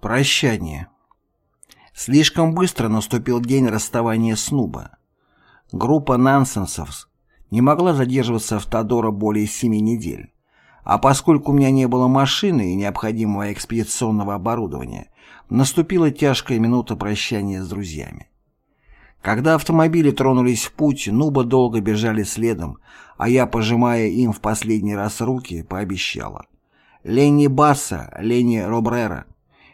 Прощание. Слишком быстро наступил день расставания с Нуба. Группа нансенсов не могла задерживаться в Тодоро более семи недель. А поскольку у меня не было машины и необходимого экспедиционного оборудования, наступила тяжкая минута прощания с друзьями. Когда автомобили тронулись в путь, Нуба долго бежали следом, а я, пожимая им в последний раз руки, пообещала. Ленни Басса, Ленни Робрера.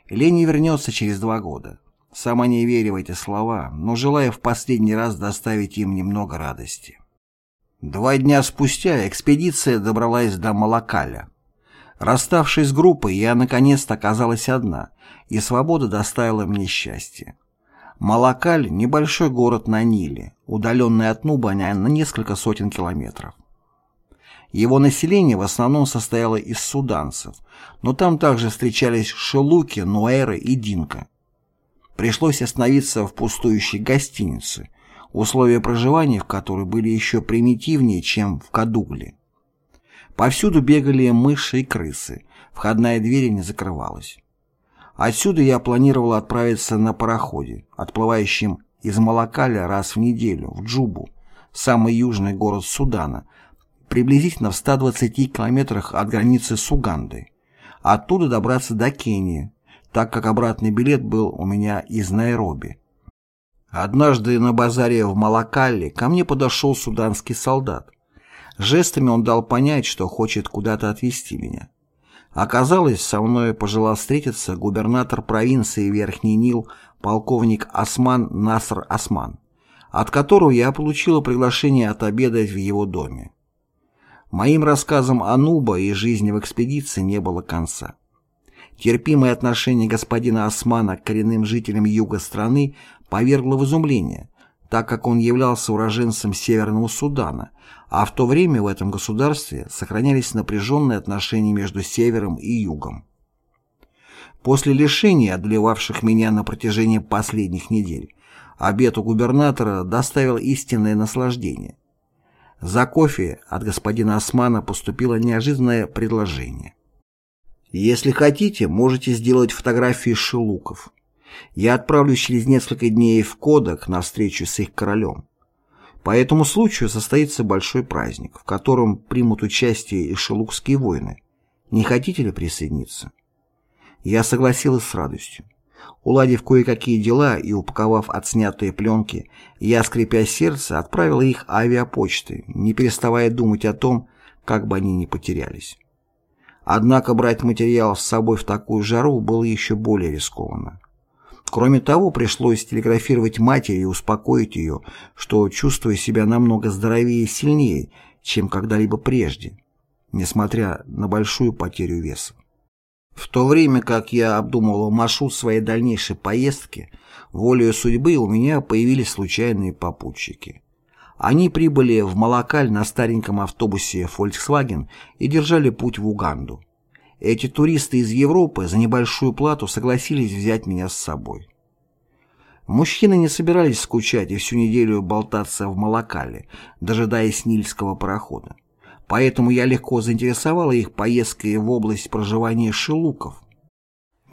Ленни вернется через два года. Сама не веря в эти слова, но желая в последний раз доставить им немного радости. Два дня спустя экспедиция добралась до Малакаля. Расставшись с группой, я наконец-то оказалась одна, и свобода доставила мне счастье. Малакаль – небольшой город на Ниле, удаленный от Нубаня на несколько сотен километров. Его население в основном состояло из суданцев, но там также встречались шелуки, нуэры и динка. Пришлось остановиться в пустующей гостинице, условия проживания в которой были еще примитивнее, чем в Кадугле. Повсюду бегали мыши и крысы, входная дверь не закрывалась. Отсюда я планировал отправиться на пароходе, отплывающем из Малакаля раз в неделю, в Джубу, самый южный город Судана, приблизительно в 120 километрах от границы с Угандой. Оттуда добраться до Кении, так как обратный билет был у меня из Найроби. Однажды на базаре в Малакалле ко мне подошел суданский солдат. Жестами он дал понять, что хочет куда-то отвезти меня. Оказалось, со мной пожелал встретиться губернатор провинции Верхний Нил полковник Осман Наср Осман, от которого я получила приглашение отобедать в его доме. Моим рассказам о Нуба и жизни в экспедиции не было конца. Терпимое отношение господина Османа к коренным жителям юга страны повергло в изумление, так как он являлся уроженцем Северного Судана, а в то время в этом государстве сохранялись напряженные отношения между Севером и Югом. После лишений, одолевавших меня на протяжении последних недель, обед у губернатора доставил истинное наслаждение. За кофе от господина Османа поступило неожиданное предложение. Если хотите, можете сделать фотографии шелуков. Я отправлюсь через несколько дней в Кодак на встречу с их королем. По этому случаю состоится большой праздник, в котором примут участие и шелукские воины. Не хотите ли присоединиться? Я согласилась с радостью. Уладив кое-какие дела и упаковав отснятые пленки, я, скрипя сердце, отправила их авиапочтой, не переставая думать о том, как бы они не потерялись. Однако брать материал с собой в такую жару было еще более рискованно. Кроме того, пришлось телеграфировать матери и успокоить ее, что чувствую себя намного здоровее и сильнее, чем когда-либо прежде, несмотря на большую потерю веса. В то время как я обдумывал маршрут своей дальнейшей поездки, волею судьбы у меня появились случайные попутчики. Они прибыли в Малакаль на стареньком автобусе Volkswagen и держали путь в Уганду. Эти туристы из Европы за небольшую плату согласились взять меня с собой. Мужчины не собирались скучать и всю неделю болтаться в Малакале, дожидаясь Нильского парохода. Поэтому я легко заинтересовала их поездкой в область проживания шелуков.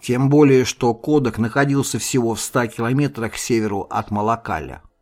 Тем более, что Кодак находился всего в 100 километрах к северу от Малакаля.